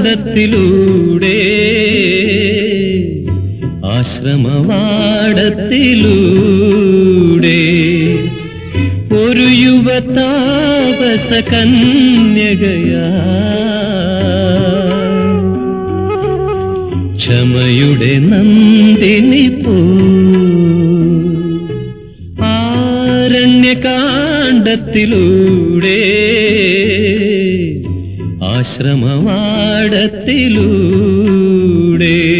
ആരണ്യകാണ്ഡത്തിലൂടെ ആശ്രമവാടത്തിലൂടെ ഒരു യുവതാപസ കന്യകയാ ക്ഷമയുടെ നന്ദിനി ആരണ്യകാണ്ഡത്തിലൂടെ ആശ്രമവാടത്തിലൂടെ.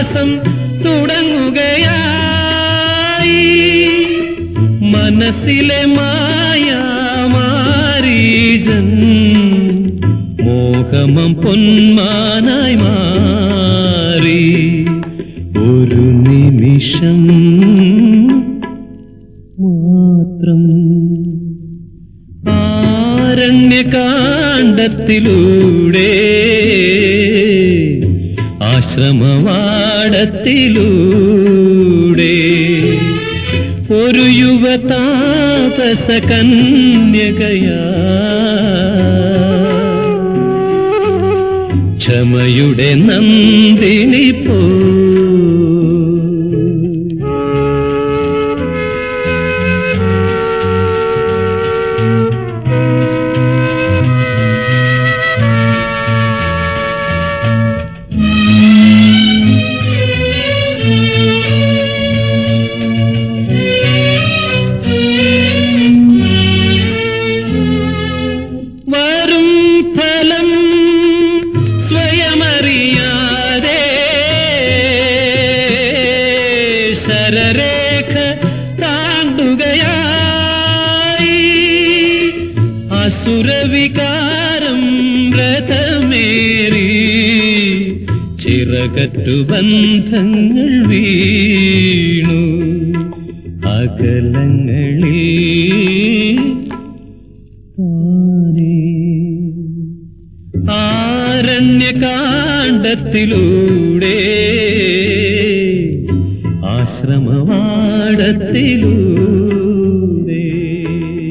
വനവാസം തുടങ്ങുകയായി. മനസ്സിലെ മായാമാരീജൻ മോഹമം പൊന്മാനായി മാറി. ഒരു നിമിഷം മാത്രം ആരണ്യകാണ്ഡത്തിലൂടെ ആശ്രമവാടത്തിലൂടെ ഒരു യുവതാപസ കന്യകയാ ക്ഷമയുടെ നന്ദിനി പോ ശരരേഖ താണ്ടുകയായി. അസുരവികാരം വ്രതമേറി. ചിറകറ്റു ബന്ധങ്ങൾ വീണു. അകലങ്ങളിൽ ആരണ്യകാണ്ഡത്തിലൂടെ ആശ്രമവാടത്തിലൂടെ